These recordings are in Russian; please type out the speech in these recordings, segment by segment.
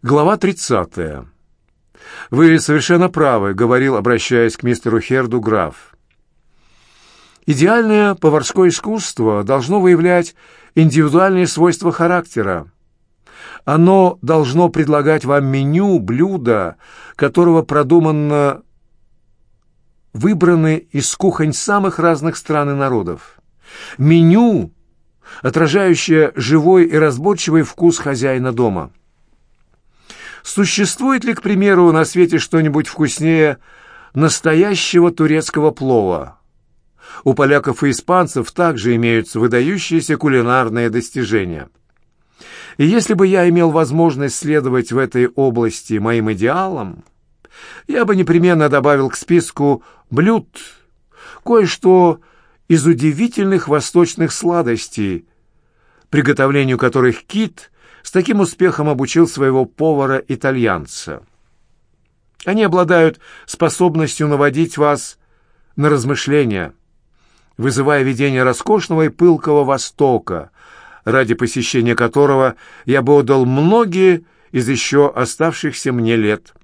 Глава 30. «Вы совершенно правы», — говорил, обращаясь к мистеру Херду, граф. «Идеальное поварское искусство должно выявлять индивидуальные свойства характера. Оно должно предлагать вам меню, блюда, которого продуманно выбраны из кухонь самых разных стран и народов. Меню, отражающее живой и разборчивый вкус хозяина дома». Существует ли, к примеру, на свете что-нибудь вкуснее настоящего турецкого плова? У поляков и испанцев также имеются выдающиеся кулинарные достижения. И если бы я имел возможность следовать в этой области моим идеалам, я бы непременно добавил к списку блюд кое-что из удивительных восточных сладостей, приготовлению которых кит – с таким успехом обучил своего повара-итальянца. Они обладают способностью наводить вас на размышления, вызывая видение роскошного и пылкого Востока, ради посещения которого я бы отдал многие из еще оставшихся мне лет.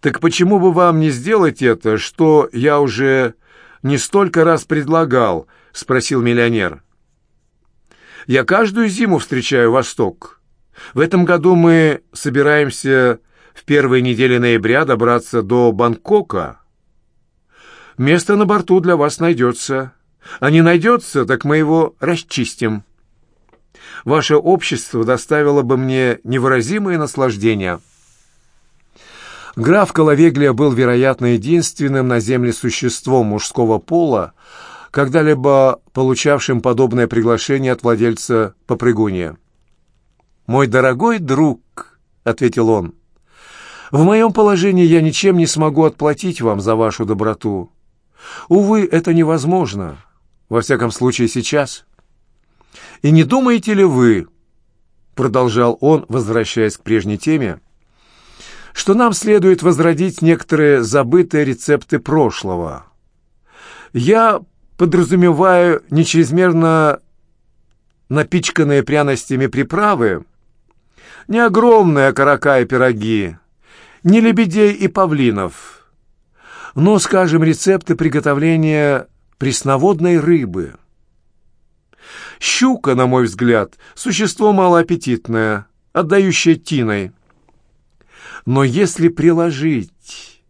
Так почему бы вам не сделать это, что я уже не столько раз предлагал, спросил миллионер. Я каждую зиму встречаю Восток. В этом году мы собираемся в первой неделе ноября добраться до Бангкока. Место на борту для вас найдется. А не найдется, так мы его расчистим. Ваше общество доставило бы мне невыразимое наслаждение. Граф Коловеглия был, вероятно, единственным на земле существом мужского пола, когда-либо получавшим подобное приглашение от владельца попрыгунья. «Мой дорогой друг», — ответил он, — «в моем положении я ничем не смогу отплатить вам за вашу доброту. Увы, это невозможно, во всяком случае сейчас. И не думаете ли вы, — продолжал он, возвращаясь к прежней теме, — что нам следует возродить некоторые забытые рецепты прошлого. Я подразумеваю не чрезмерно напичканные пряностями приправы, не огромные окорока и пироги, не лебедей и павлинов, но, скажем, рецепты приготовления пресноводной рыбы. Щука, на мой взгляд, существо малоаппетитное, отдающее тиной. Но если приложить,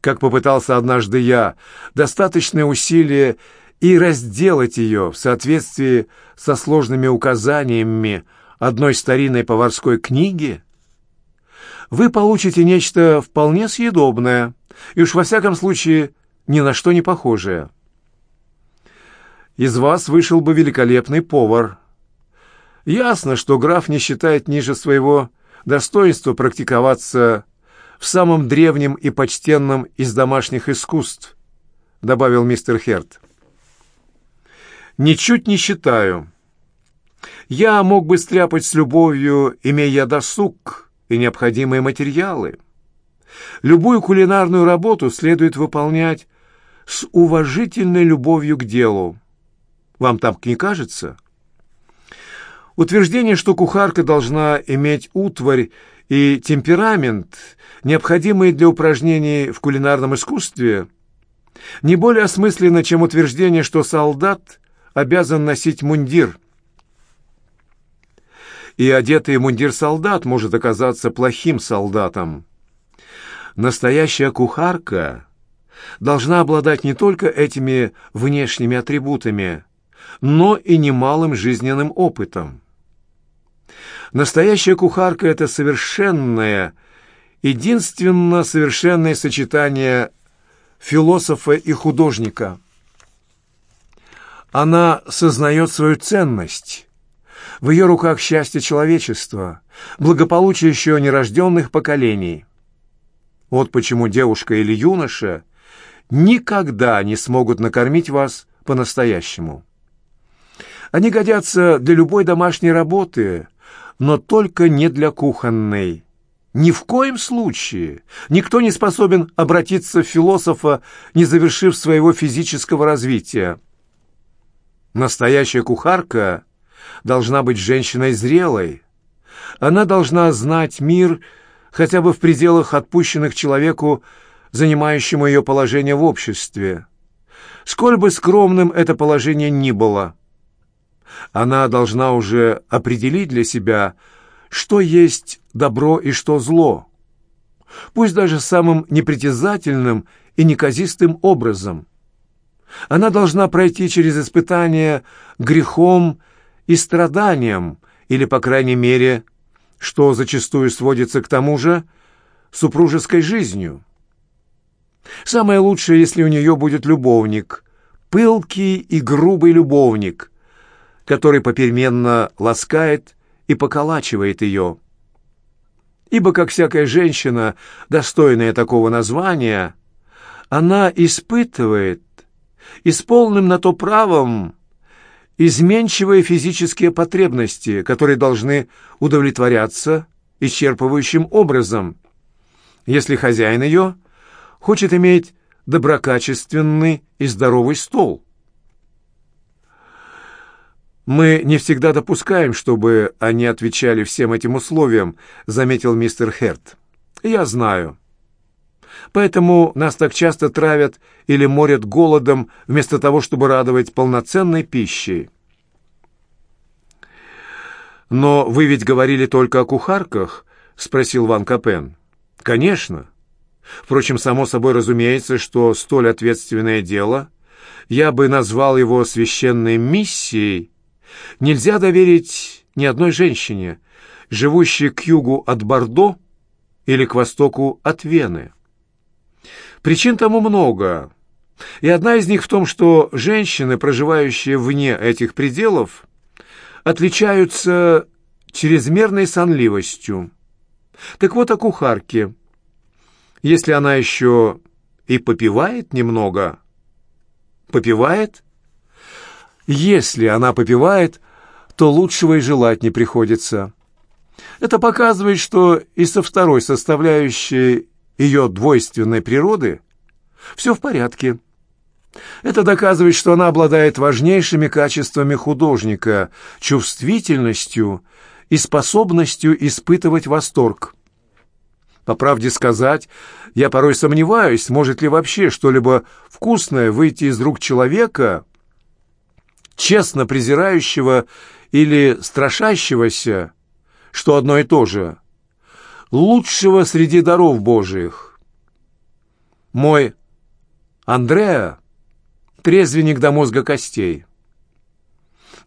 как попытался однажды я, достаточное усилие и разделать ее в соответствии со сложными указаниями одной старинной поварской книги, вы получите нечто вполне съедобное и уж во всяком случае ни на что не похожее. Из вас вышел бы великолепный повар. Ясно, что граф не считает ниже своего достоинства практиковаться в самом древнем и почтенном из домашних искусств, добавил мистер Херт. Ничуть не считаю. Я мог бы стряпать с любовью, имея досуг и необходимые материалы. Любую кулинарную работу следует выполнять с уважительной любовью к делу. Вам так не кажется? Утверждение, что кухарка должна иметь утварь и темперамент, необходимые для упражнений в кулинарном искусстве, не более осмысленно, чем утверждение, что солдат обязан носить мундир. И одетый мундир солдат может оказаться плохим солдатом. Настоящая кухарка должна обладать не только этими внешними атрибутами, но и немалым жизненным опытом. Настоящая кухарка — это совершенное, единственно совершенное сочетание философа и художника — она сознает свою ценность. В ее руках счастье человечества, благополучие еще нерожденных поколений. Вот почему девушка или юноша никогда не смогут накормить вас по-настоящему. Они годятся для любой домашней работы, но только не для кухонной. Ни в коем случае никто не способен обратиться в философа, не завершив своего физического развития. Настоящая кухарка должна быть женщиной зрелой. Она должна знать мир хотя бы в пределах отпущенных человеку, занимающему ее положение в обществе. Сколь бы скромным это положение ни было. Она должна уже определить для себя, что есть добро и что зло. Пусть даже самым непритязательным и неказистым образом. Она должна пройти через испытание грехом и страданием, или, по крайней мере, что зачастую сводится к тому же, супружеской жизнью. Самое лучшее, если у нее будет любовник, пылкий и грубый любовник, который попеременно ласкает и поколачивает ее. Ибо, как всякая женщина, достойная такого названия, она испытывает и с полным на то правом изменчивые физические потребности, которые должны удовлетворяться исчерпывающим образом, если хозяин ее хочет иметь доброкачественный и здоровый стол. «Мы не всегда допускаем, чтобы они отвечали всем этим условиям», — заметил мистер Херт. «Я знаю. Поэтому нас так часто травят или морят голодом, вместо того, чтобы радовать полноценной пищей». «Но вы ведь говорили только о кухарках?» — спросил Ван Капен. «Конечно. Впрочем, само собой разумеется, что столь ответственное дело, я бы назвал его священной миссией, нельзя доверить ни одной женщине, живущей к югу от Бордо или к востоку от Вены. Причин тому много, и одна из них в том, что женщины, проживающие вне этих пределов, отличаются чрезмерной сонливостью. Так вот о кухарке. Если она еще и попивает немного, попивает, если она попивает, то лучшего и желать не приходится. Это показывает, что и со второй составляющей ее двойственной природы все в порядке. Это доказывает, что она обладает важнейшими качествами художника, чувствительностью и способностью испытывать восторг. По правде сказать, я порой сомневаюсь, может ли вообще что-либо вкусное выйти из рук человека, честно презирающего или страшащегося, что одно и то же, лучшего среди даров Божиих. Мой Андреа — трезвенник до мозга костей.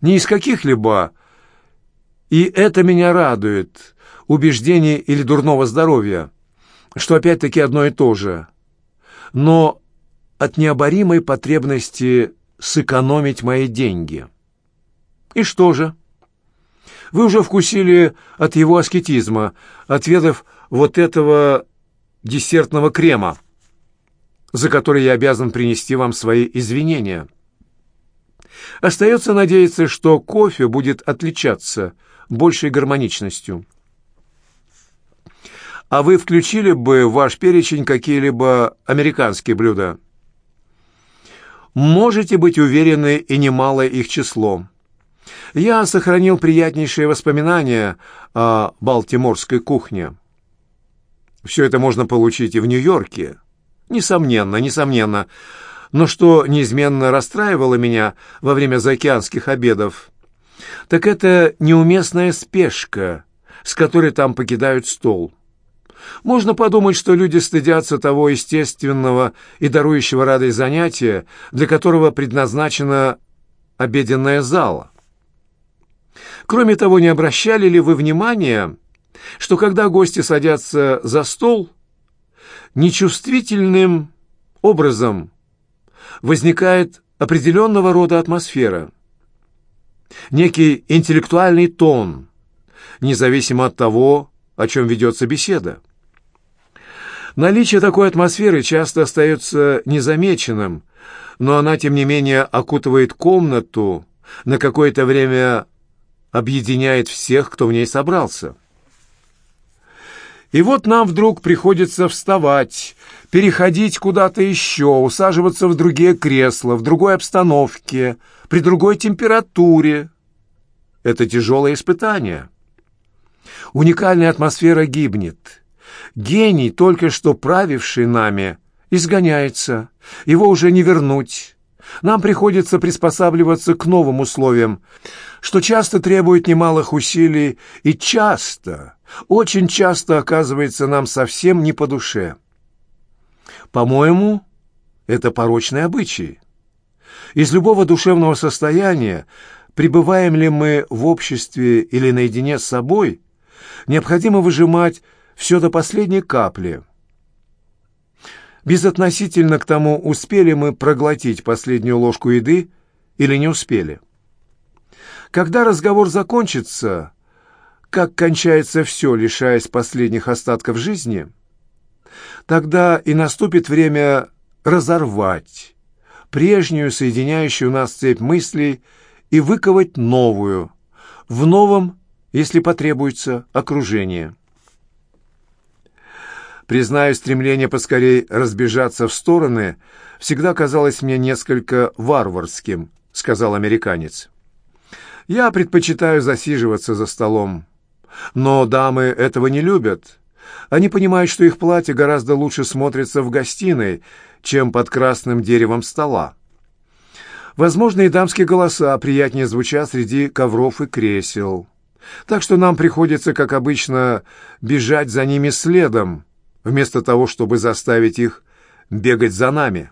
Не из каких-либо, и это меня радует, убеждений или дурного здоровья, что опять-таки одно и то же, но от необоримой потребности сэкономить мои деньги. И что же? Вы уже вкусили от его аскетизма, отведав вот этого десертного крема, за который я обязан принести вам свои извинения. Остается надеяться, что кофе будет отличаться большей гармоничностью. А вы включили бы в ваш перечень какие-либо американские блюда? Можете быть уверены, и немалое их число. Я сохранил приятнейшие воспоминания о балтиморской кухне. Все это можно получить и в Нью-Йорке. Несомненно, несомненно. Но что неизменно расстраивало меня во время заокеанских обедов, так это неуместная спешка, с которой там покидают стол. Можно подумать, что люди стыдятся того естественного и дарующего радость занятия, для которого предназначена обеденная зала. Кроме того, не обращали ли вы внимания, что когда гости садятся за стол, нечувствительным образом возникает определенного рода атмосфера, некий интеллектуальный тон, независимо от того, о чем ведется беседа. Наличие такой атмосферы часто остается незамеченным, но она, тем не менее, окутывает комнату, на какое-то время объединяет всех, кто в ней собрался. И вот нам вдруг приходится вставать, переходить куда-то еще, усаживаться в другие кресла, в другой обстановке, при другой температуре. Это тяжелое испытание. Уникальная атмосфера гибнет. Гений, только что правивший нами, изгоняется. Его уже не вернуть. Нам приходится приспосабливаться к новым условиям, что часто требует немалых усилий и часто, очень часто оказывается нам совсем не по душе. По-моему, это порочный обычай. Из любого душевного состояния, пребываем ли мы в обществе или наедине с собой, необходимо выжимать все до последней капли. Безотносительно к тому, успели мы проглотить последнюю ложку еды или не успели. Когда разговор закончится, как кончается все, лишаясь последних остатков жизни, тогда и наступит время разорвать прежнюю соединяющую нас цепь мыслей и выковать новую, в новом, если потребуется, окружении. Признаю, стремление поскорей разбежаться в стороны всегда казалось мне несколько варварским, сказал американец. Я предпочитаю засиживаться за столом. Но дамы этого не любят. Они понимают, что их платье гораздо лучше смотрится в гостиной, чем под красным деревом стола. Возможно, и дамские голоса приятнее звучат среди ковров и кресел. Так что нам приходится, как обычно, бежать за ними следом, вместо того, чтобы заставить их бегать за нами.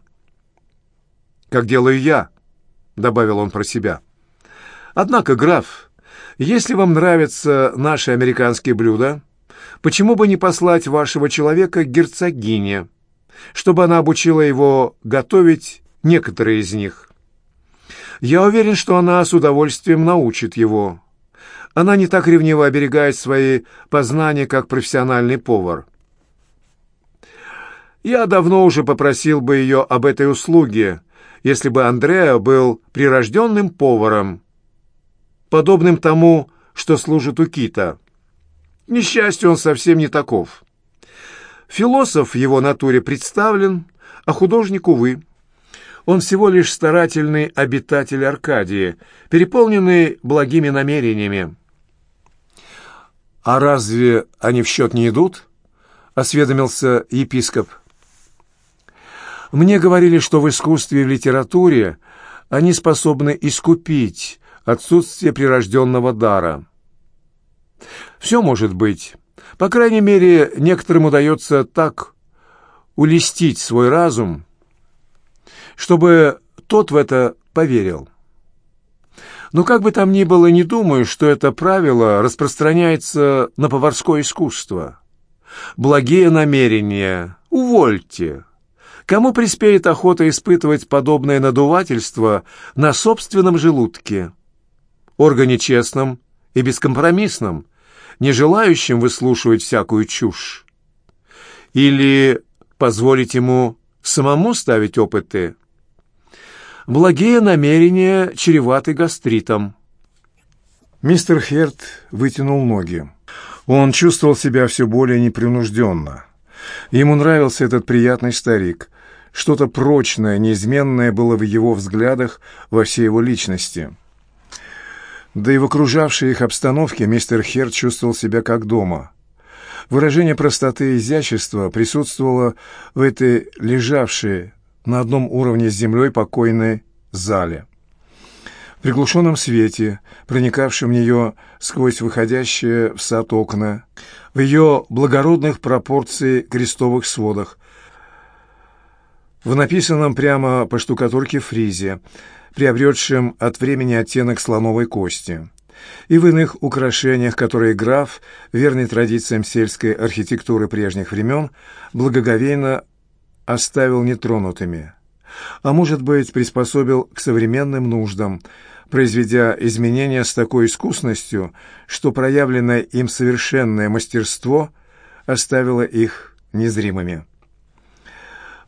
«Как делаю я», — добавил он про себя. «Однако, граф, если вам нравятся наши американские блюда, почему бы не послать вашего человека к герцогине, чтобы она обучила его готовить некоторые из них? Я уверен, что она с удовольствием научит его. Она не так ревниво оберегает свои познания, как профессиональный повар». Я давно уже попросил бы ее об этой услуге, если бы Андреа был прирожденным поваром, подобным тому, что служит у Кита. К несчастью, он совсем не таков. Философ в его натуре представлен, а художник, увы. Он всего лишь старательный обитатель Аркадии, переполненный благими намерениями. «А разве они в счет не идут?» — осведомился епископ. Мне говорили, что в искусстве и в литературе они способны искупить отсутствие прирожденного дара. Все может быть. По крайней мере, некоторым удается так улестить свой разум, чтобы тот в это поверил. Но как бы там ни было, не думаю, что это правило распространяется на поварское искусство. Благие намерения. Увольте. Кому приспеет охота испытывать подобное надувательство на собственном желудке? Органе честном и бескомпромиссном, не желающим выслушивать всякую чушь? Или позволить ему самому ставить опыты? Благие намерения чреваты гастритом. Мистер Херт вытянул ноги. Он чувствовал себя все более непринужденно. Ему нравился этот приятный старик. Что-то прочное, неизменное было в его взглядах во всей его личности. Да и в окружавшей их обстановке мистер Хер чувствовал себя как дома. Выражение простоты и изящества присутствовало в этой лежавшей на одном уровне с землей покойной зале. В приглушенном свете, проникавшем в нее сквозь выходящие в сад окна, в ее благородных пропорций крестовых сводах, в написанном прямо по штукатурке фризе, приобретшем от времени оттенок слоновой кости, и в иных украшениях, которые граф, верный традициям сельской архитектуры прежних времен, благоговейно оставил нетронутыми, а может быть, приспособил к современным нуждам, произведя изменения с такой искусностью, что проявленное им совершенное мастерство оставило их незримыми.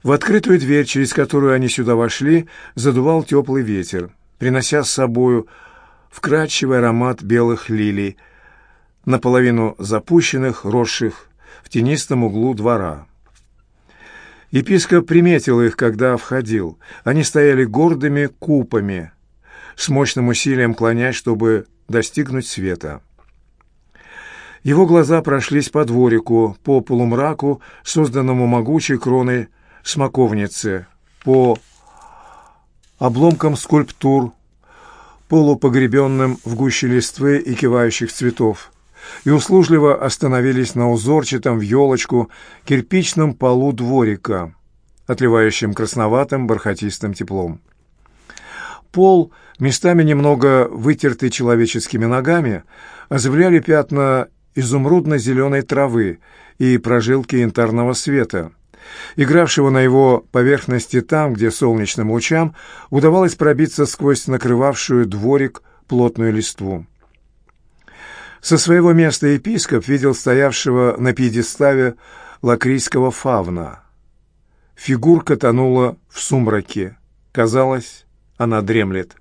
В открытую дверь, через которую они сюда вошли, задувал теплый ветер, принося с собою вкрадчивый аромат белых лилий, наполовину запущенных, росших в тенистом углу двора. Епископ приметил их, когда входил. Они стояли гордыми купами, с мощным усилием клонясь, чтобы достигнуть света. Его глаза прошлись по дворику, по полумраку, созданному могучей кроной смоковницы, по обломкам скульптур, полупогребенным в гуще листвы и кивающих цветов, и услужливо остановились на узорчатом в елочку кирпичном полу дворика, отливающем красноватым бархатистым теплом. Пол, местами немного вытертый человеческими ногами, озавляли пятна изумрудно-зеленой травы и прожилки янтарного света, игравшего на его поверхности там, где солнечным лучам удавалось пробиться сквозь накрывавшую дворик плотную листву. Со своего места епископ видел стоявшего на пьедестале лакрийского фавна. Фигурка тонула в сумраке. Казалось, она дремлет.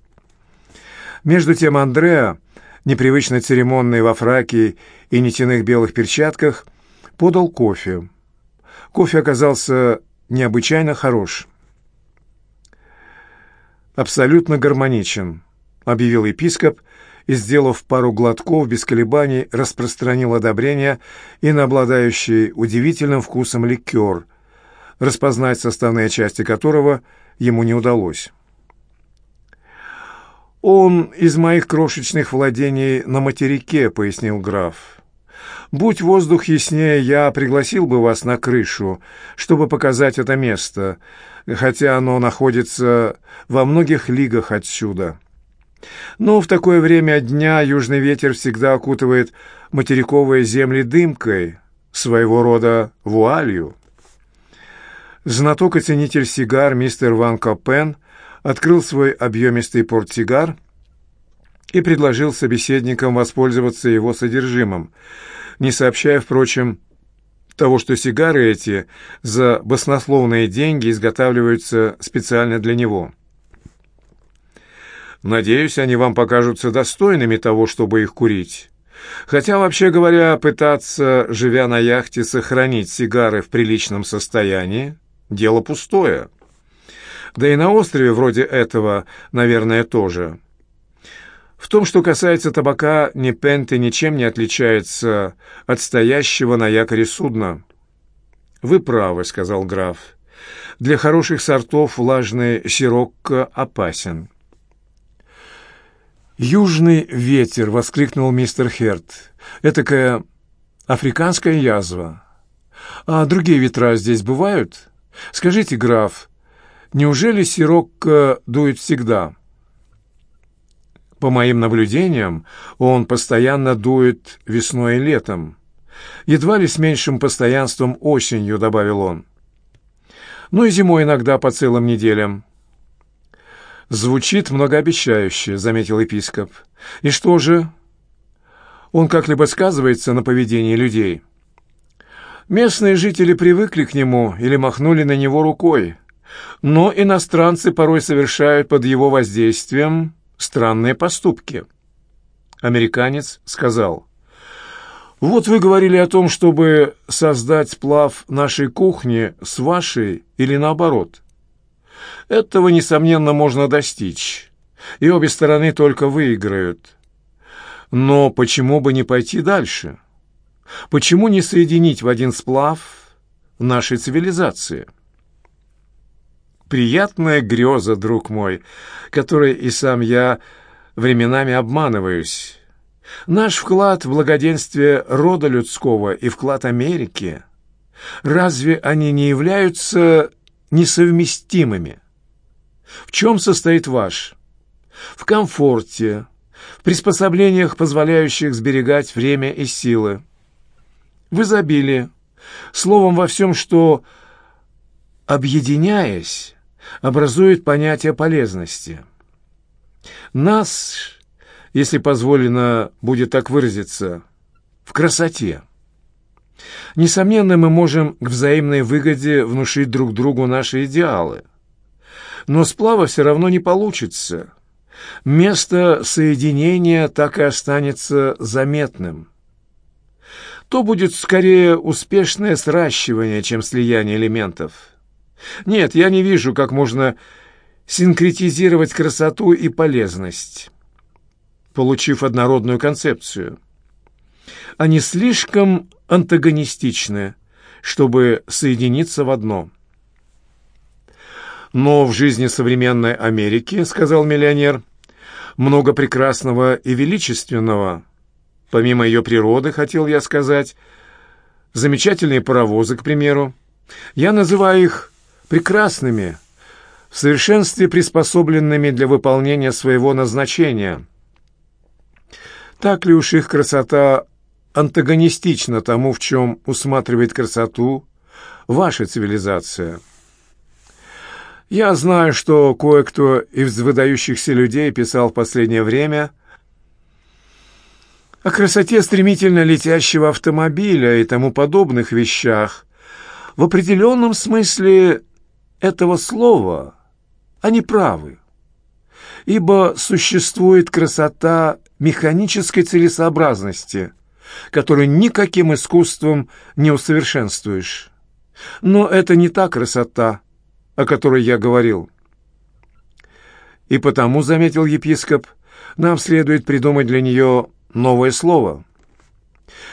Между тем Андреа, непривычно церемонный во фраке и нитяных белых перчатках, подал кофе. Кофе оказался необычайно хорош. «Абсолютно гармоничен», — объявил епископ, и, сделав пару глотков, без колебаний распространил одобрение и на обладающий удивительным вкусом ликер, распознать составные части которого ему не удалось. «Он из моих крошечных владений на материке», — пояснил граф. «Будь воздух яснее, я пригласил бы вас на крышу, чтобы показать это место, хотя оно находится во многих лигах отсюда». Но в такое время дня южный ветер всегда окутывает материковые земли дымкой, своего рода вуалью. Знаток и ценитель сигар мистер Ван Копен открыл свой объемистый портсигар и предложил собеседникам воспользоваться его содержимым, не сообщая, впрочем, того, что сигары эти за баснословные деньги изготавливаются специально для него. Надеюсь, они вам покажутся достойными того, чтобы их курить. Хотя, вообще говоря, пытаться, живя на яхте, сохранить сигары в приличном состоянии – дело пустое. Да и на острове вроде этого, наверное, тоже. В том, что касается табака, Непенте ничем не отличается от стоящего на якоре судна. «Вы правы», — сказал граф. «Для хороших сортов влажный сирокко опасен». «Южный ветер!» — воскликнул мистер Херт. «Этакая африканская язва. А другие ветра здесь бывают? Скажите, граф, неужели сирокко дует всегда?» «По моим наблюдениям, он постоянно дует весной и летом. Едва ли с меньшим постоянством осенью», — добавил он. «Ну и зимой иногда по целым неделям». «Звучит многообещающе», — заметил епископ. «И что же? Он как-либо сказывается на поведении людей?» Местные жители привыкли к нему или махнули на него рукой, но иностранцы порой совершают под его воздействием странные поступки. Американец сказал, «Вот вы говорили о том, чтобы создать сплав нашей кухни с вашей или наоборот». Этого, несомненно, можно достичь, и обе стороны только выиграют. Но почему бы не пойти дальше? Почему не соединить в один сплав нашей цивилизации? Приятная греза, друг мой, которой и сам я временами обманываюсь. Наш вклад в благоденствие рода людского и вклад Америки, разве они не являются несовместимыми? В чем состоит ваш? В комфорте, в приспособлениях, позволяющих сберегать время и силы, в изобилии, словом, во всем, что, объединяясь, образует понятие полезности. Нас, если позволено будет так выразиться, в красоте. Несомненно, мы можем к взаимной выгоде внушить друг другу наши идеалы – но сплава все равно не получится. Место соединения так и останется заметным. То будет скорее успешное сращивание, чем слияние элементов. Нет, я не вижу, как можно синкретизировать красоту и полезность, получив однородную концепцию. Они слишком антагонистичны, чтобы соединиться в одно. Но в жизни современной Америки, сказал миллионер, много прекрасного и величественного. Помимо ее природы, хотел я сказать, замечательные паровозы, к примеру. Я называю их прекрасными, в совершенстве приспособленными для выполнения своего назначения. Так ли уж их красота антагонистична тому, в чем усматривает красоту ваша цивилизация? Я знаю, что кое-кто из выдающихся людей писал в последнее время о красоте стремительно летящего автомобиля и тому подобных вещах. В определенном смысле этого слова они правы, ибо существует красота механической целесообразности, которую никаким искусством не усовершенствуешь. Но это не та красота, о которой я говорил. И потому, заметил епископ, нам следует придумать для нее новое слово.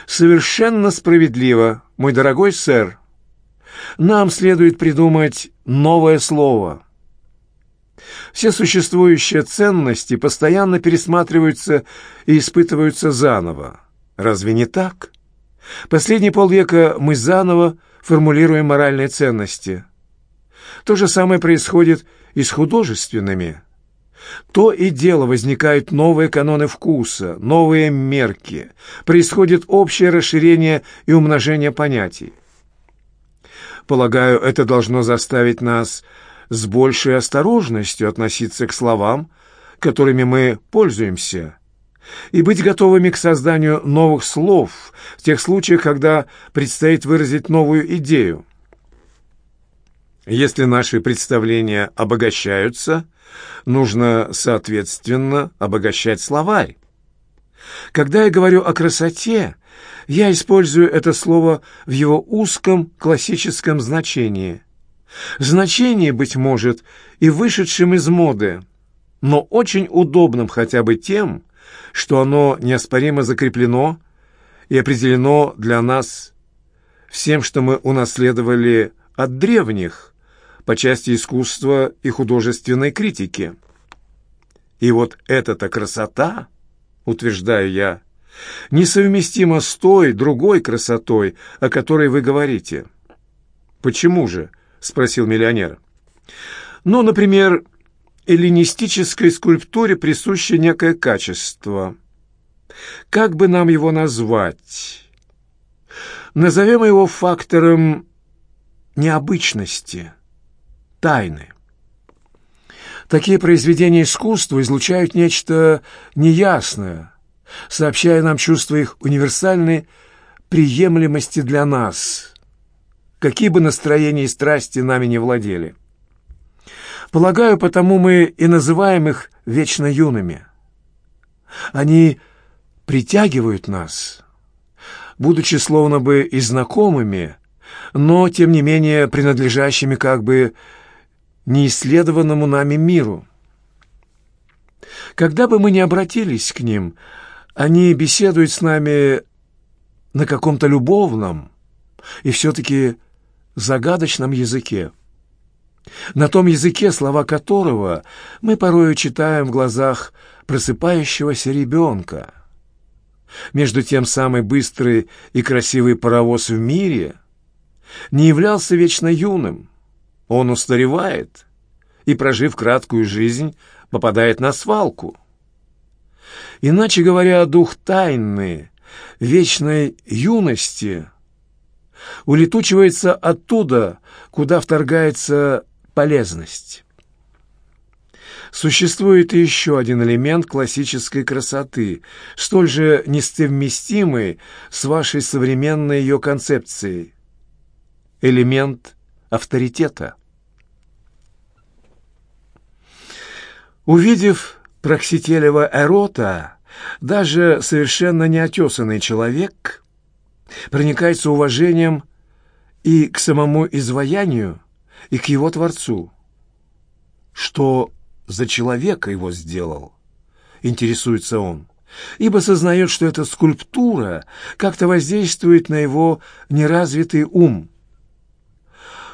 Совершенно справедливо, мой дорогой сэр. Нам следует придумать новое слово. Все существующие ценности постоянно пересматриваются и испытываются заново. Разве не так? Последние полвека мы заново формулируем моральные ценности – то же самое происходит и с художественными. То и дело возникают новые каноны вкуса, новые мерки, происходит общее расширение и умножение понятий. Полагаю, это должно заставить нас с большей осторожностью относиться к словам, которыми мы пользуемся, и быть готовыми к созданию новых слов в тех случаях, когда предстоит выразить новую идею. Если наши представления обогащаются, нужно, соответственно, обогащать словарь. Когда я говорю о красоте, я использую это слово в его узком классическом значении. Значение, быть может, и вышедшим из моды, но очень удобным хотя бы тем, что оно неоспоримо закреплено и определено для нас всем, что мы унаследовали от древних, по части искусства и художественной критики. И вот эта-то красота, утверждаю я, несовместима с той другой красотой, о которой вы говорите. «Почему же?» — спросил миллионер. «Ну, например, эллинистической скульптуре присуще некое качество. Как бы нам его назвать? Назовем его фактором необычности» тайны. Такие произведения искусства излучают нечто неясное, сообщая нам чувство их универсальной приемлемости для нас, какие бы настроения и страсти нами не владели. Полагаю, потому мы и называем их вечно юными. Они притягивают нас, будучи словно бы и знакомыми, но, тем не менее, принадлежащими как бы неисследованному нами миру. Когда бы мы ни обратились к ним, они беседуют с нами на каком-то любовном и все-таки загадочном языке. На том языке, слова которого мы порою читаем в глазах просыпающегося ребенка. Между тем, самый быстрый и красивый паровоз в мире не являлся вечно юным – он устаревает и, прожив краткую жизнь, попадает на свалку. Иначе говоря, дух тайны, вечной юности улетучивается оттуда, куда вторгается полезность. Существует еще один элемент классической красоты, столь же несовместимый с вашей современной ее концепцией. Элемент авторитета. Увидев Проксителева Эрота, даже совершенно неотесанный человек проникается уважением и к самому изваянию, и к его Творцу. Что за человека его сделал, интересуется он. ибо сознает, что эта скульптура как-то воздействует на его неразвитый ум.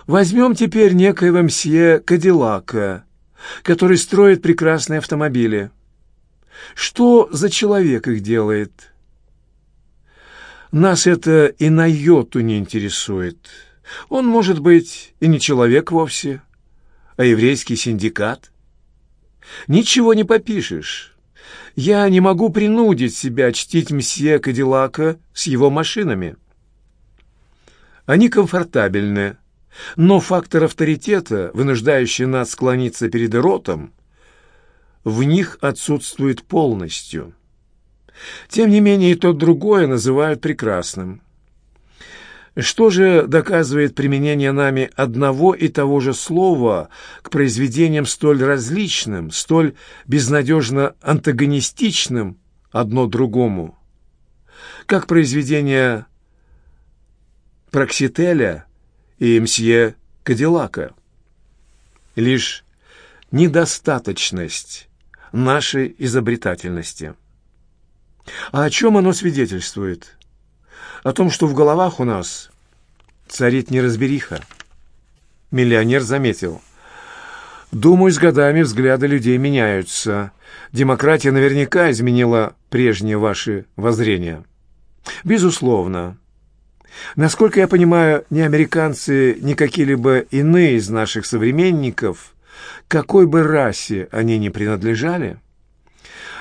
Возьмем теперь некоего мсье Кадиллака, который строит прекрасные автомобили. Что за человек их делает? Нас это и на йоту не интересует. Он может быть и не человек вовсе, а еврейский синдикат. Ничего не попишешь. Я не могу принудить себя чтить мсье Кадиллака с его машинами. Они комфортабельны, но фактор авторитета, вынуждающий нас склониться перед ротом, в них отсутствует полностью. Тем не менее, и то другое называют прекрасным. Что же доказывает применение нами одного и того же слова к произведениям столь различным, столь безнадежно антагонистичным одно другому? Как произведения Проксителя и мсье Кадиллака. Лишь недостаточность нашей изобретательности. А о чем оно свидетельствует? О том, что в головах у нас царит неразбериха. Миллионер заметил. Думаю, с годами взгляды людей меняются. Демократия наверняка изменила прежние ваши воззрения. Безусловно. Насколько я понимаю, ни американцы, ни какие-либо иные из наших современников, какой бы расе они ни принадлежали,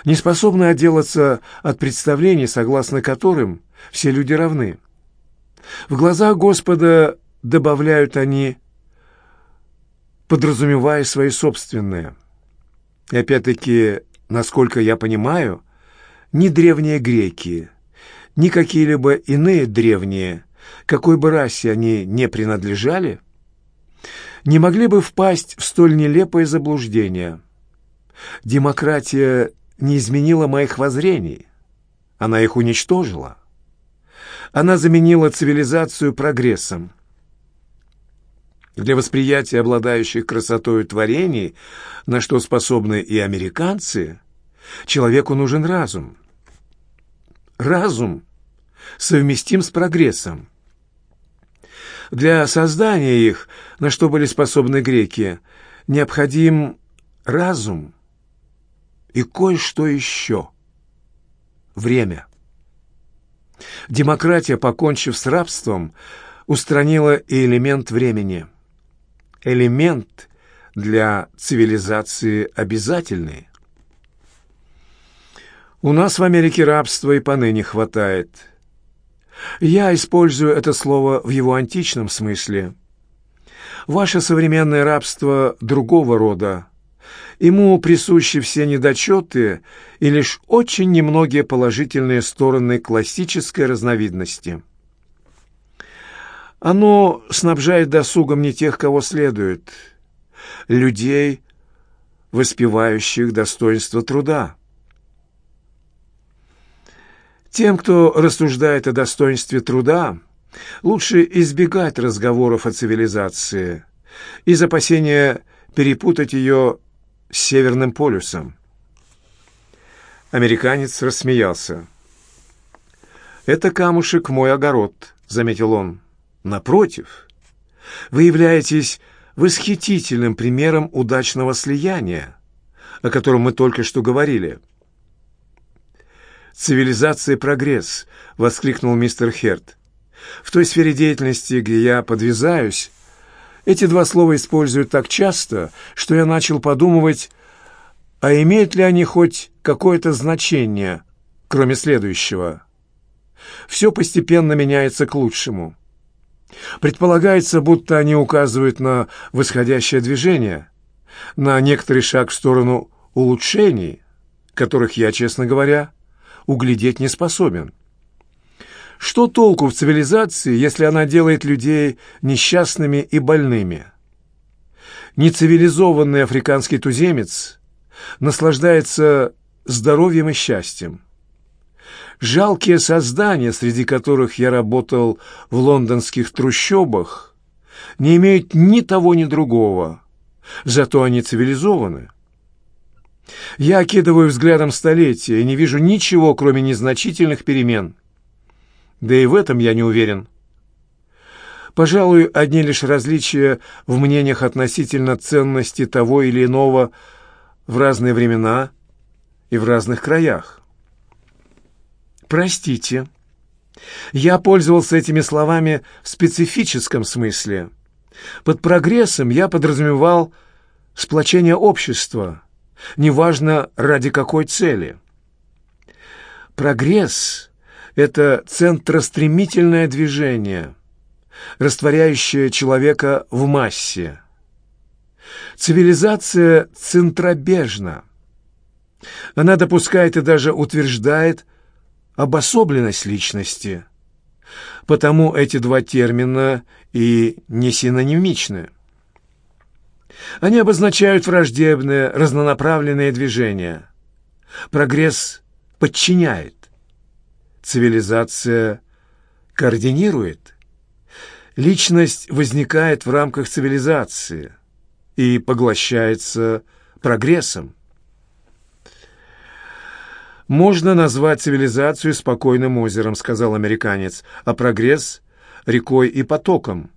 не способны отделаться от представлений, согласно которым все люди равны. В глазах Господа добавляют они, подразумевая свои собственные. И опять-таки, насколько я понимаю, ни древние греки, ни какие-либо иные древние, какой бы расе они не принадлежали, не могли бы впасть в столь нелепое заблуждение. Демократия не изменила моих воззрений, она их уничтожила. Она заменила цивилизацию прогрессом. Для восприятия обладающих красотой творений, на что способны и американцы, человеку нужен разум. Разум совместим с прогрессом. Для создания их, на что были способны греки, необходим разум и кое-что еще — время. Демократия, покончив с рабством, устранила и элемент времени. Элемент для цивилизации обязательный. У нас в Америке рабства и поныне хватает. Я использую это слово в его античном смысле. Ваше современное рабство другого рода. Ему присущи все недочеты и лишь очень немногие положительные стороны классической разновидности. Оно снабжает досугом не тех, кого следует, людей, воспевающих достоинство труда. Тем, кто рассуждает о достоинстве труда, лучше избегать разговоров о цивилизации из опасения перепутать ее с Северным полюсом. Американец рассмеялся. «Это камушек мой огород», — заметил он. «Напротив, вы являетесь восхитительным примером удачного слияния, о котором мы только что говорили». «Цивилизация и прогресс», — воскликнул мистер Херт. «В той сфере деятельности, где я подвязаюсь, эти два слова используют так часто, что я начал подумывать, а имеют ли они хоть какое-то значение, кроме следующего. Все постепенно меняется к лучшему. Предполагается, будто они указывают на восходящее движение, на некоторый шаг в сторону улучшений, которых я, честно говоря, углядеть не способен. Что толку в цивилизации, если она делает людей несчастными и больными? Нецивилизованный африканский туземец наслаждается здоровьем и счастьем. Жалкие создания, среди которых я работал в лондонских трущобах, не имеют ни того, ни другого, зато они цивилизованы. Я окидываю взглядом столетия и не вижу ничего, кроме незначительных перемен. Да и в этом я не уверен. Пожалуй, одни лишь различия в мнениях относительно ценности того или иного в разные времена и в разных краях. Простите, я пользовался этими словами в специфическом смысле. Под прогрессом я подразумевал сплочение общества, неважно ради какой цели. Прогресс — это центростремительное движение, растворяющее человека в массе. Цивилизация центробежна. Она допускает и даже утверждает обособленность личности. Потому эти два термина и не синонимичны. Они обозначают враждебное, разнонаправленное движение. Прогресс подчиняет. Цивилизация координирует. Личность возникает в рамках цивилизации и поглощается прогрессом. «Можно назвать цивилизацию спокойным озером», — сказал американец, «а прогресс — рекой и потоком».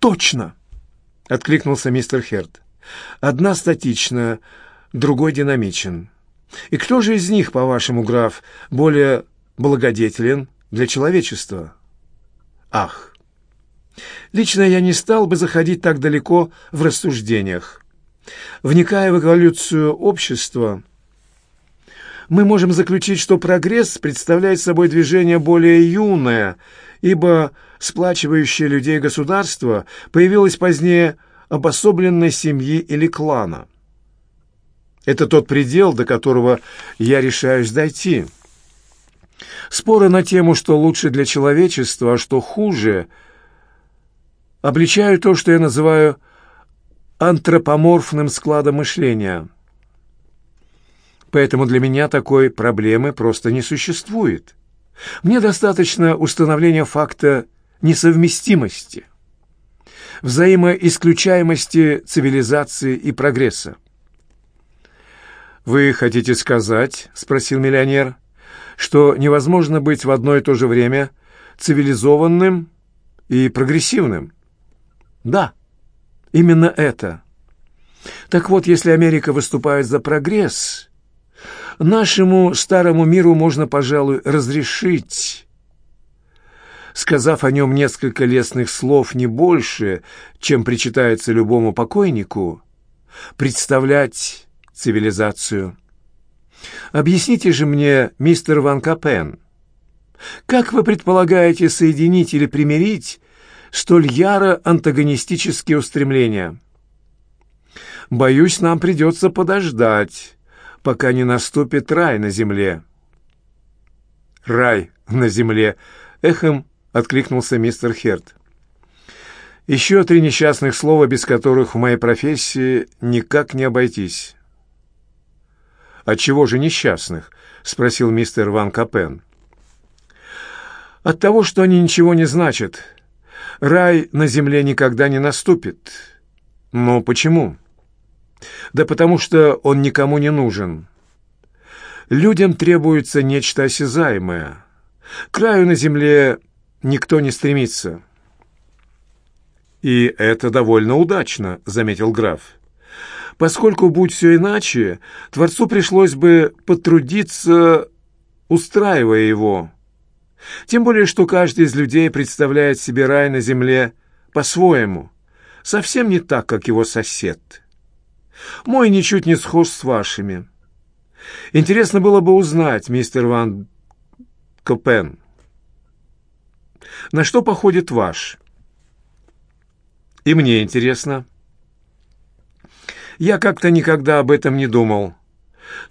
«Точно!» — откликнулся мистер Херт. «Одна статична, другой динамичен. И кто же из них, по-вашему, граф, более благодетелен для человечества?» «Ах!» Лично я не стал бы заходить так далеко в рассуждениях. Вникая в эволюцию общества, мы можем заключить, что прогресс представляет собой движение более юное, ибо сплачивающее людей государство появилось позднее обособленной семьи или клана. Это тот предел, до которого я решаюсь дойти. Споры на тему, что лучше для человечества, а что хуже, обличают то, что я называю антропоморфным складом мышления – Поэтому для меня такой проблемы просто не существует. Мне достаточно установления факта несовместимости, взаимоисключаемости цивилизации и прогресса. «Вы хотите сказать, — спросил миллионер, — что невозможно быть в одно и то же время цивилизованным и прогрессивным?» «Да, именно это. Так вот, если Америка выступает за прогресс, Нашему старому миру можно, пожалуй, разрешить, сказав о нем несколько лестных слов не больше, чем причитается любому покойнику, представлять цивилизацию. Объясните же мне, мистер Ван Капен, как вы предполагаете соединить или примирить столь яро антагонистические устремления? Боюсь, нам придется подождать, пока не наступит рай на земле». «Рай на земле!» — эхом откликнулся мистер Херт. «Еще три несчастных слова, без которых в моей профессии никак не обойтись». «Отчего же несчастных?» — спросил мистер Ван Капен. «От того, что они ничего не значат. Рай на земле никогда не наступит. Но почему?» Да потому что он никому не нужен. Людям требуется нечто осязаемое. Краю на земле никто не стремится. «И это довольно удачно», — заметил граф. «Поскольку, будь все иначе, Творцу пришлось бы потрудиться, устраивая его. Тем более, что каждый из людей представляет себе рай на земле по-своему, совсем не так, как его сосед». Мой ничуть не схож с вашими. Интересно было бы узнать, мистер Ван Копен, на что походит ваш? И мне интересно. Я как-то никогда об этом не думал.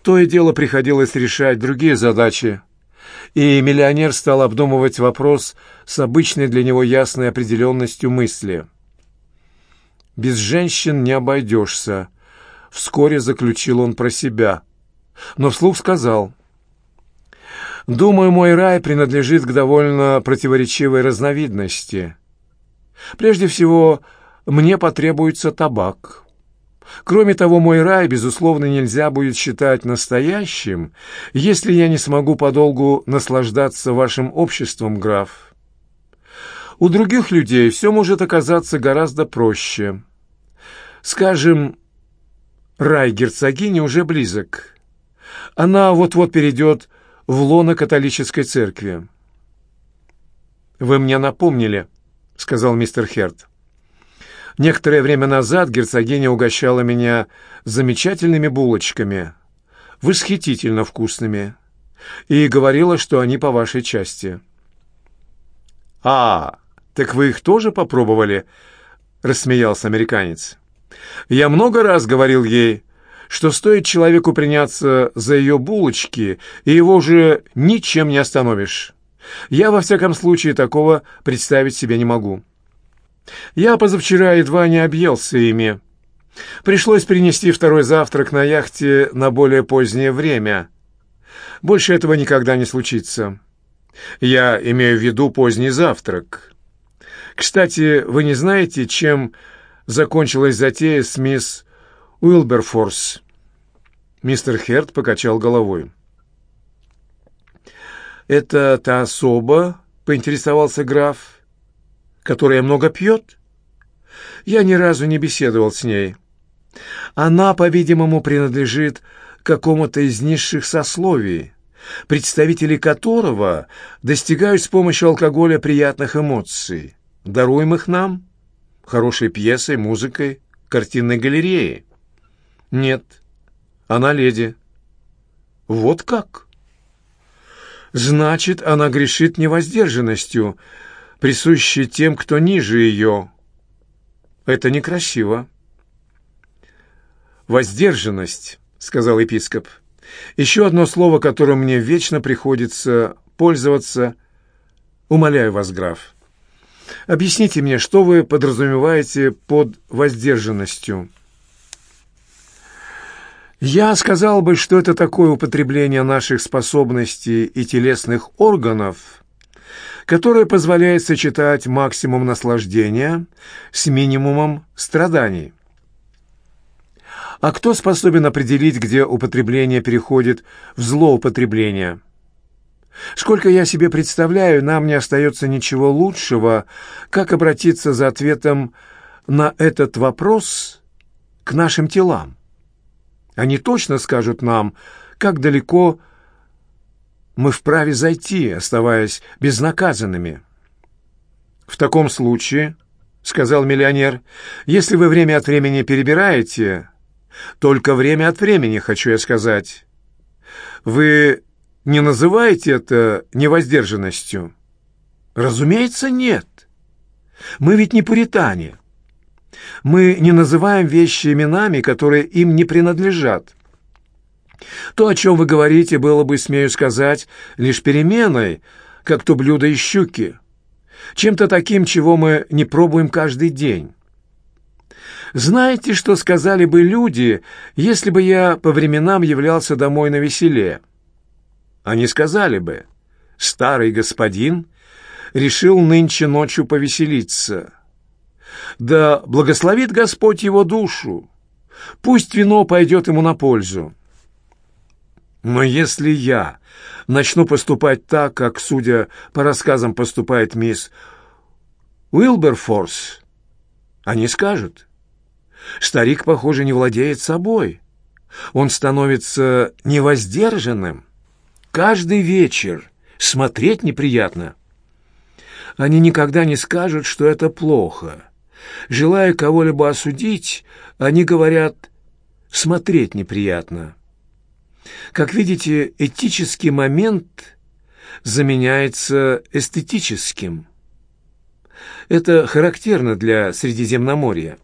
То и дело приходилось решать другие задачи, и миллионер стал обдумывать вопрос с обычной для него ясной определенностью мысли. «Без женщин не обойдешься», Вскоре заключил он про себя, но вслух сказал. «Думаю, мой рай принадлежит к довольно противоречивой разновидности. Прежде всего, мне потребуется табак. Кроме того, мой рай, безусловно, нельзя будет считать настоящим, если я не смогу подолгу наслаждаться вашим обществом, граф. У других людей все может оказаться гораздо проще. Скажем, рай герцогини уже близок. Она вот-вот перейдет в лоно католической церкви. «Вы мне напомнили», — сказал мистер Херт. Некоторое время назад герцогиня угощала меня замечательными булочками, восхитительно вкусными, и говорила, что они по вашей части. «А, так вы их тоже попробовали?» — рассмеялся американец. «Я много раз говорил ей, что стоит человеку приняться за ее булочки, и его уже ничем не остановишь. Я, во всяком случае, такого представить себе не могу». Я позавчера едва не объелся ими. Пришлось принести второй завтрак на яхте на более позднее время. Больше этого никогда не случится. Я имею в виду поздний завтрак. Кстати, вы не знаете, чем закончилась затея с мисс Уилберфорс?» Мистер Херт покачал головой. «Это та особа?» — поинтересовался граф которая много пьет? Я ни разу не беседовал с ней. Она, по-видимому, принадлежит какому-то из низших сословий, представители которого достигают с помощью алкоголя приятных эмоций, даруемых нам хорошей пьесой, музыкой, картинной галереей. Нет, она леди. Вот как? Значит, она грешит невоздержанностью, присущей тем, кто ниже ее. Это некрасиво. «Воздержанность», — сказал епископ. «Еще одно слово, которым мне вечно приходится пользоваться. Умоляю вас, граф. Объясните мне, что вы подразумеваете под воздержанностью?» Я сказал бы, что это такое употребление наших способностей и телесных органов, которое позволяет сочетать максимум наслаждения с минимумом страданий. А кто способен определить, где употребление переходит в злоупотребление? Сколько я себе представляю, нам не остается ничего лучшего, как обратиться за ответом на этот вопрос к нашим телам. Они точно скажут нам, как далеко мы вправе зайти, оставаясь безнаказанными. «В таком случае, — сказал миллионер, — если вы время от времени перебираете, только время от времени, хочу я сказать, вы не называете это невоздержанностью?» «Разумеется, нет. Мы ведь не пуритане. Мы не называем вещи именами, которые им не принадлежат. То, о чем вы говорите, было бы, смею сказать, лишь переменой, как то блюдо из щуки, чем-то таким, чего мы не пробуем каждый день. Знаете, что сказали бы люди, если бы я по временам являлся домой на веселе? Они сказали бы, старый господин решил нынче ночью повеселиться. Да благословит Господь его душу, пусть вино пойдет ему на пользу. Но если я начну поступать так, как, судя по рассказам, поступает мисс Уилберфорс, они скажут, старик, похоже, не владеет собой. Он становится невоздержанным. Каждый вечер смотреть неприятно. Они никогда не скажут, что это плохо. Желая кого-либо осудить, они говорят «смотреть неприятно». Как видите, этический момент заменяется эстетическим. Это характерно для Средиземноморья.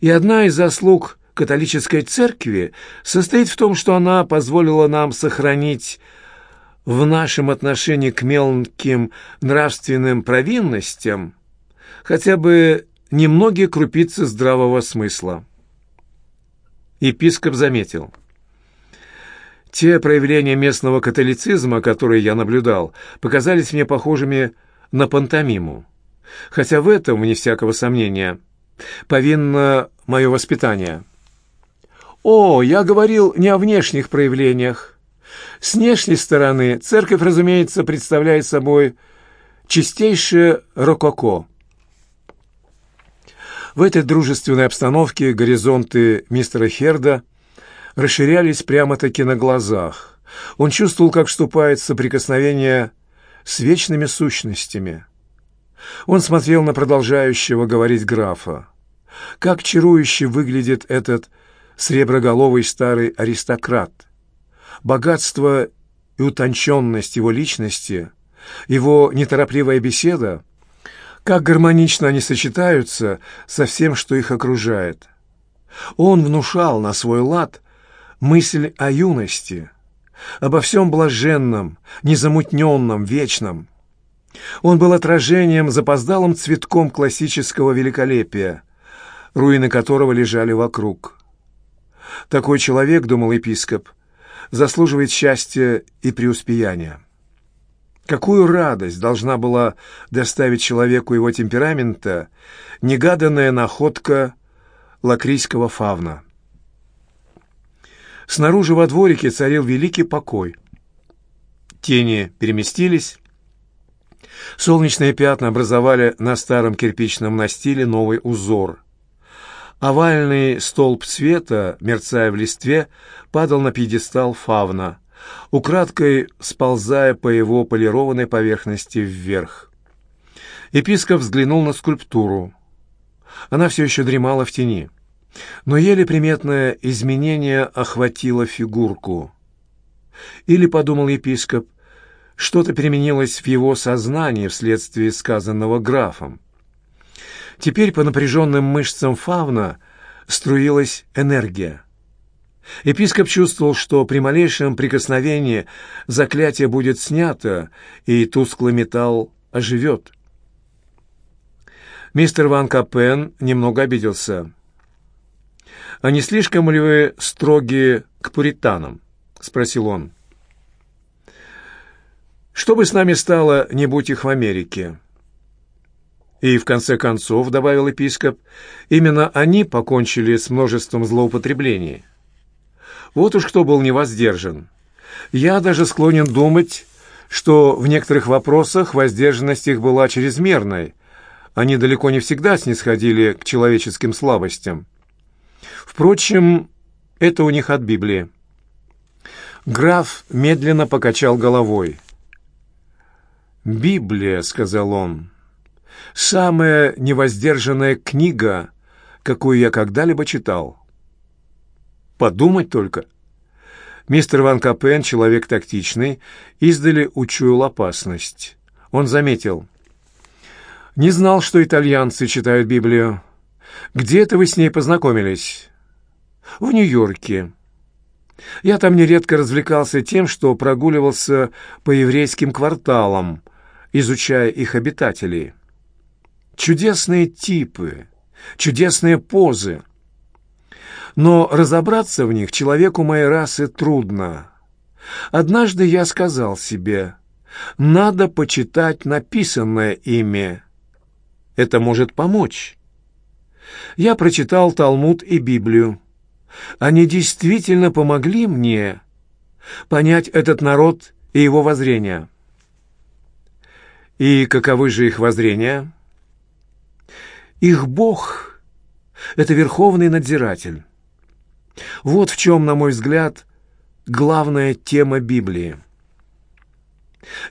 И одна из заслуг католической церкви состоит в том, что она позволила нам сохранить в нашем отношении к мелким нравственным провинностям хотя бы немногие крупицы здравого смысла. Епископ заметил – те проявления местного католицизма, которые я наблюдал, показались мне похожими на пантомиму. Хотя в этом, вне всякого сомнения, повинно мое воспитание. О, я говорил не о внешних проявлениях. С внешней стороны церковь, разумеется, представляет собой чистейшее рококо. В этой дружественной обстановке горизонты мистера Херда расширялись прямо-таки на глазах. Он чувствовал, как вступает соприкосновение с вечными сущностями. Он смотрел на продолжающего говорить графа. Как чарующе выглядит этот среброголовый старый аристократ. Богатство и утонченность его личности, его неторопливая беседа, как гармонично они сочетаются со всем, что их окружает. Он внушал на свой лад мысль о юности, обо всем блаженном, незамутненном, вечном. Он был отражением, запоздалым цветком классического великолепия, руины которого лежали вокруг. Такой человек, думал епископ, заслуживает счастья и преуспеяния. Какую радость должна была доставить человеку его темперамента негаданная находка лакрийского фавна. Снаружи во дворике царил великий покой. Тени переместились. Солнечные пятна образовали на старом кирпичном настиле новый узор. Овальный столб света, мерцая в листве, падал на пьедестал фавна, украдкой сползая по его полированной поверхности вверх. Епископ взглянул на скульптуру. Она все еще дремала в тени. Но еле приметное изменение охватило фигурку. Или, подумал епископ, что-то переменилось в его сознании вследствие сказанного графом. Теперь по напряженным мышцам фавна струилась энергия. Епископ чувствовал, что при малейшем прикосновении заклятие будет снято, и тусклый металл оживет. Мистер Ван Капен немного обиделся. «А не слишком ли вы строги к пуританам?» — спросил он. «Что бы с нами стало, не будь их в Америке?» И, в конце концов, — добавил епископ, — именно они покончили с множеством злоупотреблений. Вот уж кто был невоздержан. Я даже склонен думать, что в некоторых вопросах воздержанность их была чрезмерной. Они далеко не всегда снисходили к человеческим слабостям. Впрочем, это у них от Библии. Граф медленно покачал головой. «Библия», — сказал он, — «самая невоздержанная книга, какую я когда-либо читал». «Подумать только». Мистер Ван Капен, человек тактичный, издали учуял опасность. Он заметил. «Не знал, что итальянцы читают Библию. Где-то вы с ней познакомились?» в Нью-Йорке. Я там нередко развлекался тем, что прогуливался по еврейским кварталам, изучая их обитателей. Чудесные типы, чудесные позы. Но разобраться в них человеку моей расы трудно. Однажды я сказал себе, надо почитать написанное ими. Это может помочь. Я прочитал Талмуд и Библию. Они действительно помогли мне понять этот народ и его воззрения. И каковы же их воззрения? Их Бог — это верховный надзиратель. Вот в чем, на мой взгляд, главная тема Библии.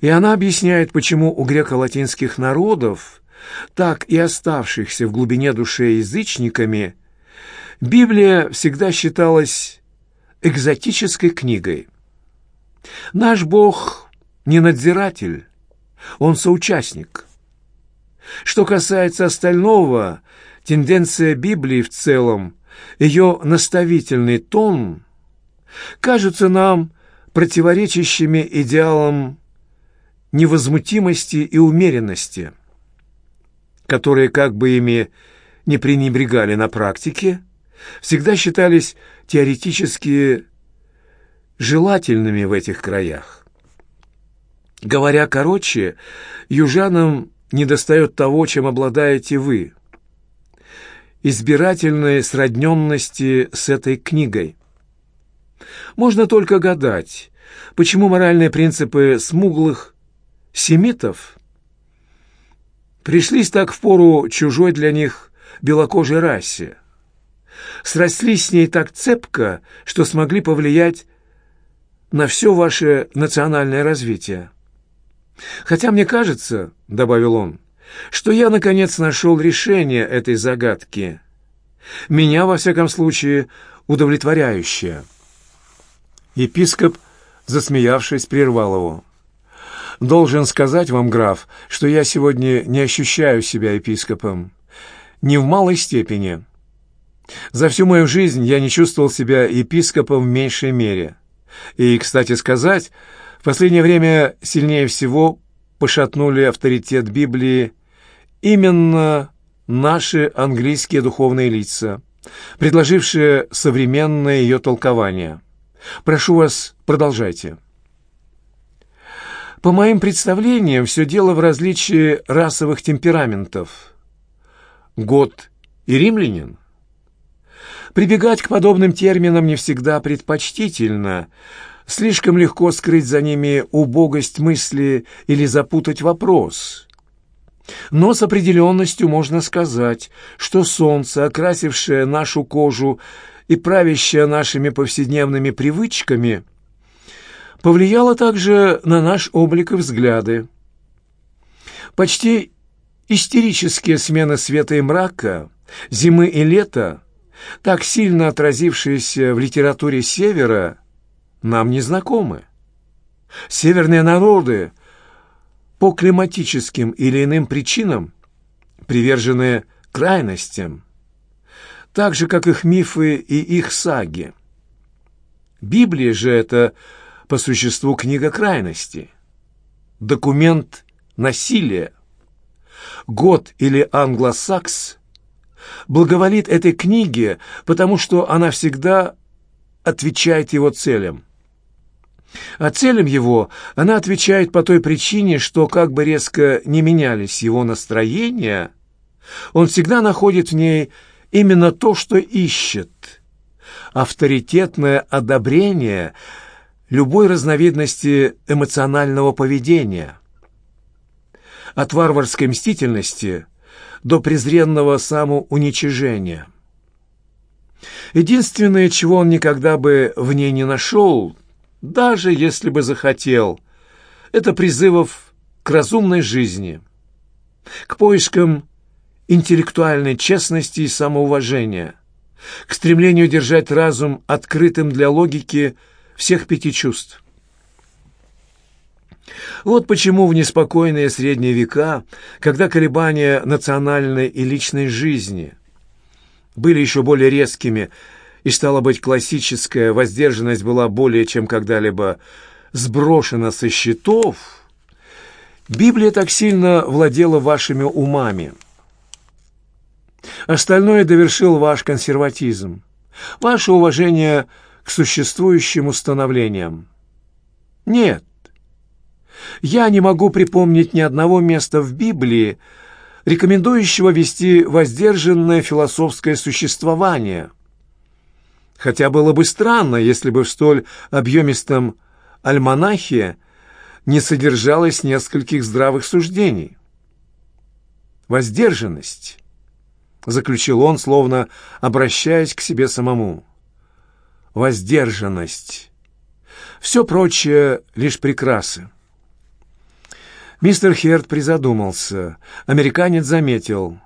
И она объясняет, почему у греко-латинских народов, так и оставшихся в глубине души язычниками, Библия всегда считалась экзотической книгой. Наш Бог не надзиратель, он соучастник. Что касается остального, тенденция Библии в целом, ее наставительный тон, кажутся нам противоречащими идеалам невозмутимости и умеренности, которые, как бы ими не пренебрегали на практике, всегда считались теоретически желательными в этих краях. Говоря короче, южанам недостает того, чем обладаете вы. Избирательной сродненности с этой книгой. Можно только гадать, почему моральные принципы смуглых семитов пришлись так в пору чужой для них белокожей расе, срослись с ней так цепко, что смогли повлиять на все ваше национальное развитие. Хотя мне кажется, — добавил он, — что я, наконец, нашел решение этой загадки. Меня, во всяком случае, удовлетворяющее. Епископ, засмеявшись, прервал его. «Должен сказать вам, граф, что я сегодня не ощущаю себя епископом. Ни в малой степени. За всю мою жизнь я не чувствовал себя епископом в меньшей мере. И, кстати сказать, в последнее время сильнее всего пошатнули авторитет Библии именно наши английские духовные лица, предложившие современное ее толкование. Прошу вас, продолжайте. По моим представлениям, все дело в различии расовых темпераментов. Год и римлянин? Прибегать к подобным терминам не всегда предпочтительно. Слишком легко скрыть за ними убогость мысли или запутать вопрос. Но с определенностью можно сказать, что солнце, окрасившее нашу кожу и правящее нашими повседневными привычками, повлияло также на наш облик и взгляды. Почти истерические смены света и мрака, зимы и лета, так сильно отразившиеся в литературе Севера, нам не знакомы. Северные народы по климатическим или иным причинам привержены крайностям, так же, как их мифы и их саги. Библия же это, по существу, книга крайности, документ насилия. Год или англосакс благоволит этой книге, потому что она всегда отвечает его целям. А целям его она отвечает по той причине, что как бы резко не менялись его настроения, он всегда находит в ней именно то, что ищет. Авторитетное одобрение любой разновидности эмоционального поведения. От варварской мстительности до презренного самоуничижения. Единственное, чего он никогда бы в ней не нашел, даже если бы захотел, это призывов к разумной жизни, к поискам интеллектуальной честности и самоуважения, к стремлению держать разум открытым для логики всех пяти чувств. Вот почему в неспокойные средние века, когда колебания национальной и личной жизни были еще более резкими, и, стало быть, классическая воздержанность была более чем когда-либо сброшена со счетов, Библия так сильно владела вашими умами. Остальное довершил ваш консерватизм, ваше уважение к существующим установлениям. Нет, я не могу припомнить ни одного места в Библии, рекомендующего вести воздержанное философское существование – хотя было бы странно, если бы в столь объемистом альманахе не содержалось нескольких здравых суждений. «Воздержанность», — заключил он, словно обращаясь к себе самому. «Воздержанность. Все прочее — лишь прекрасы». Мистер Херт призадумался. Американец заметил.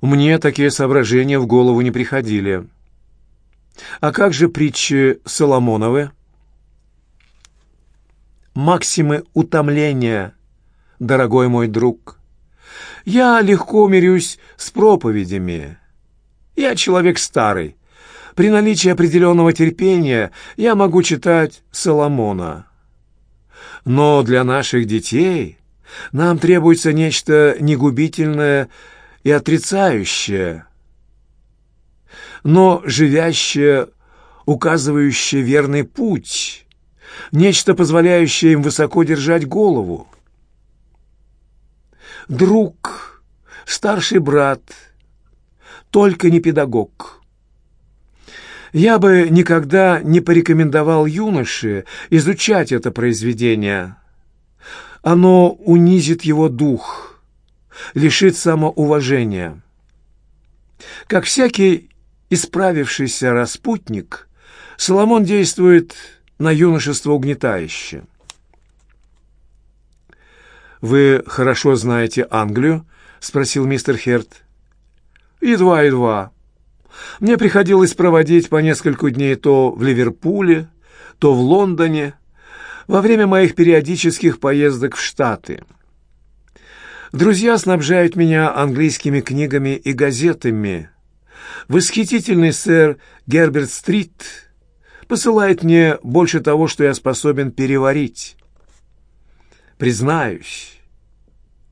«Мне такие соображения в голову не приходили». А как же притчи Соломоновы? Максимы утомления, дорогой мой друг. Я легко мирюсь с проповедями. Я человек старый. При наличии определенного терпения я могу читать Соломона. Но для наших детей нам требуется нечто негубительное и отрицающее – но живящее, указывающее верный путь, нечто, позволяющее им высоко держать голову. Друг, старший брат, только не педагог. Я бы никогда не порекомендовал юноше изучать это произведение. Оно унизит его дух, лишит самоуважения. Как всякий исправившийся распутник, Соломон действует на юношество угнетающе. «Вы хорошо знаете Англию?» — спросил мистер Херт. «Едва-едва. Мне приходилось проводить по несколько дней то в Ливерпуле, то в Лондоне, во время моих периодических поездок в Штаты. Друзья снабжают меня английскими книгами и газетами. Восхитительный сэр Герберт Стрит посылает мне больше того, что я способен переварить. Признаюсь,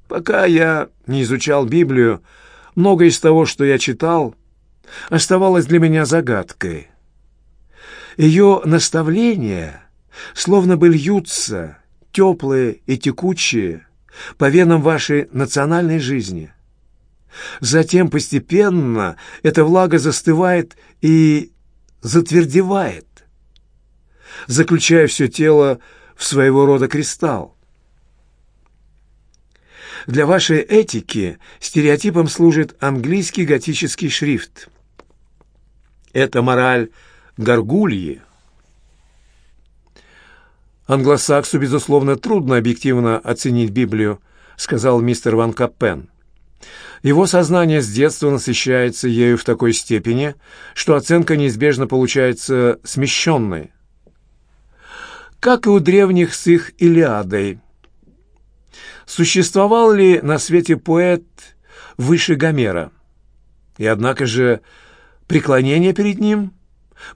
пока я не изучал Библию, многое из того, что я читал, оставалось для меня загадкой. Ее наставления словно бы льются, теплые и текучие, по венам вашей национальной жизни. Затем постепенно эта влага застывает и затвердевает, заключая все тело в своего рода кристалл. Для вашей этики стереотипом служит английский готический шрифт. Это мораль горгульи. Англосаксу, безусловно, трудно объективно оценить Библию, сказал мистер Ван Каппен. Его сознание с детства насыщается ею в такой степени, что оценка неизбежно получается смещенной. Как и у древних с их Илиадой. Существовал ли на свете поэт выше Гомера? И однако же преклонение перед ним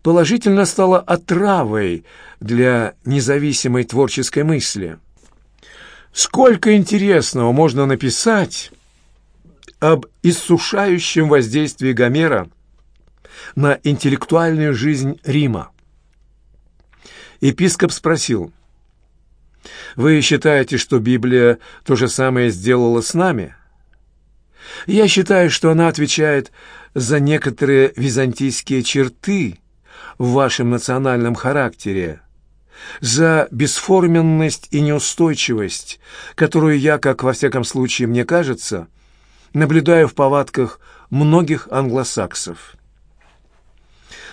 положительно стало отравой для независимой творческой мысли. Сколько интересного можно написать об иссушающем воздействии Гомера на интеллектуальную жизнь Рима. Епископ спросил, «Вы считаете, что Библия то же самое сделала с нами?» «Я считаю, что она отвечает за некоторые византийские черты в вашем национальном характере, за бесформенность и неустойчивость, которую я, как во всяком случае мне кажется, наблюдаю в повадках многих англосаксов.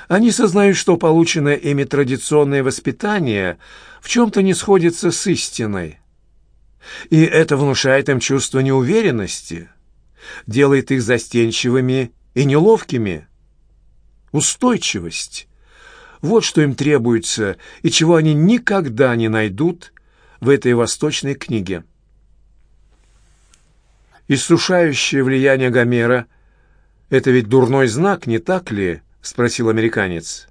Они сознают, что полученное ими традиционное воспитание в чем-то не сходится с истиной. И это внушает им чувство неуверенности, делает их застенчивыми и неловкими. Устойчивость — вот что им требуется и чего они никогда не найдут в этой восточной книге. Иссушающее влияние Гомера — это ведь дурной знак, не так ли? — спросил американец.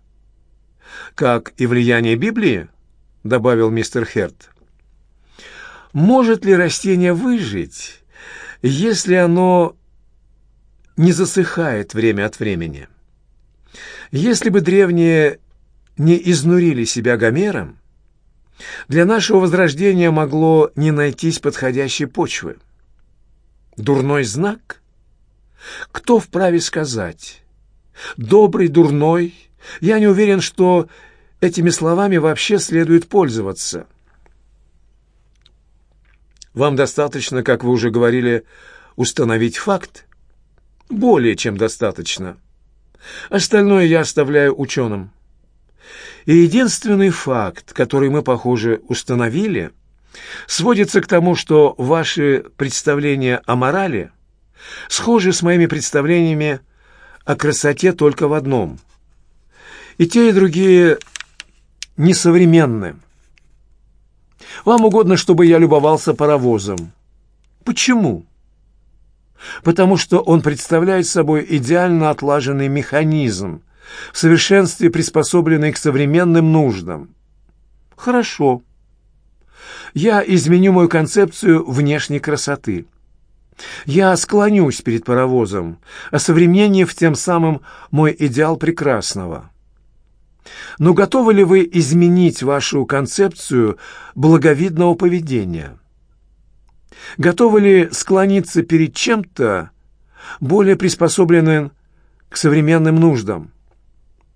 «Как и влияние Библии?» — добавил мистер Херт. «Может ли растение выжить, если оно не засыхает время от времени? Если бы древние не изнурили себя Гомером, для нашего возрождения могло не найтись подходящей почвы. Дурной знак? Кто вправе сказать? Добрый, дурной? Я не уверен, что этими словами вообще следует пользоваться. Вам достаточно, как вы уже говорили, установить факт? Более чем достаточно. Остальное я оставляю ученым. И единственный факт, который мы, похоже, установили – сводится к тому, что ваши представления о морали схожи с моими представлениями о красоте только в одном. И те, и другие несовременны. Вам угодно, чтобы я любовался паровозом. Почему? Потому что он представляет собой идеально отлаженный механизм, в совершенстве приспособленный к современным нуждам. Хорошо я изменю мою концепцию внешней красоты. Я склонюсь перед паровозом, осовременив тем самым мой идеал прекрасного. Но готовы ли вы изменить вашу концепцию благовидного поведения? Готовы ли склониться перед чем-то, более приспособленным к современным нуждам,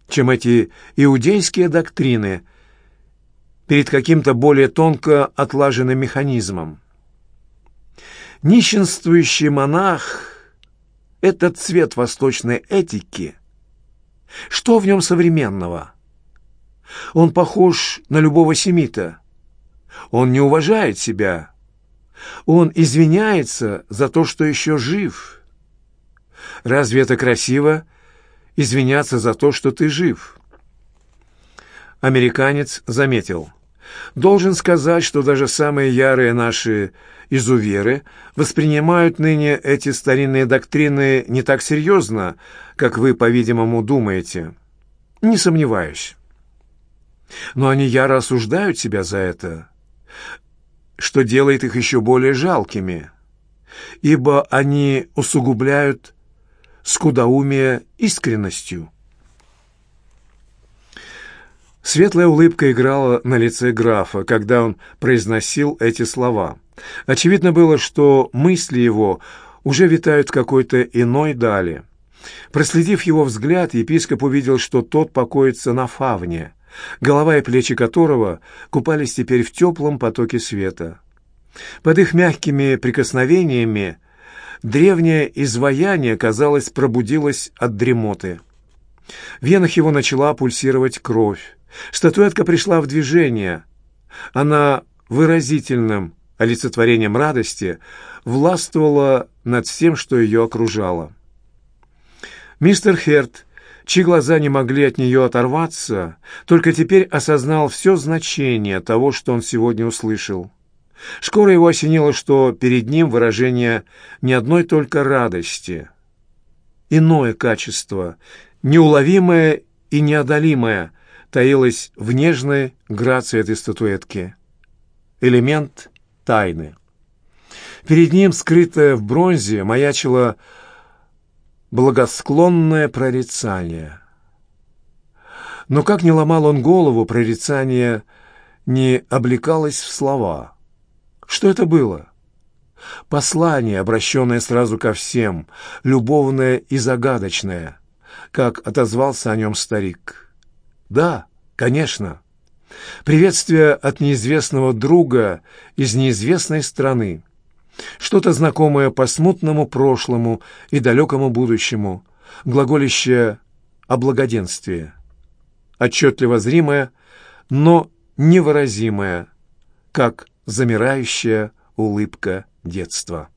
чем эти иудейские доктрины перед каким-то более тонко отлаженным механизмом. Нищенствующий монах — это цвет восточной этики. Что в нем современного? Он похож на любого семита. Он не уважает себя. Он извиняется за то, что еще жив. Разве это красиво — извиняться за то, что ты жив? Американец заметил. Должен сказать, что даже самые ярые наши изуверы воспринимают ныне эти старинные доктрины не так серьезно, как вы, по-видимому, думаете. Не сомневаюсь. Но они яро осуждают себя за это, что делает их еще более жалкими, ибо они усугубляют скудоумие искренностью. Светлая улыбка играла на лице графа, когда он произносил эти слова. Очевидно было, что мысли его уже витают в какой-то иной дали. Проследив его взгляд, епископ увидел, что тот покоится на фавне, голова и плечи которого купались теперь в теплом потоке света. Под их мягкими прикосновениями древнее изваяние, казалось, пробудилось от дремоты. В венах его начала пульсировать кровь. Статуэтка пришла в движение. Она выразительным олицетворением радости властвовала над всем, что ее окружало. Мистер Херт, чьи глаза не могли от нее оторваться, только теперь осознал все значение того, что он сегодня услышал. Скоро его осенило, что перед ним выражение не одной только радости. Иное качество, неуловимое и неодолимое, таилась в нежной грации этой статуэтки. Элемент тайны. Перед ним, скрытое в бронзе, маячило благосклонное прорицание. Но как ни ломал он голову, прорицание не облекалось в слова. Что это было? Послание, обращенное сразу ко всем, любовное и загадочное, как отозвался о нем старик. Да, конечно. Приветствие от неизвестного друга из неизвестной страны. Что-то знакомое по смутному прошлому и далекому будущему, глаголище о благоденствии. Отчетливо зримое, но невыразимое, как замирающая улыбка детства.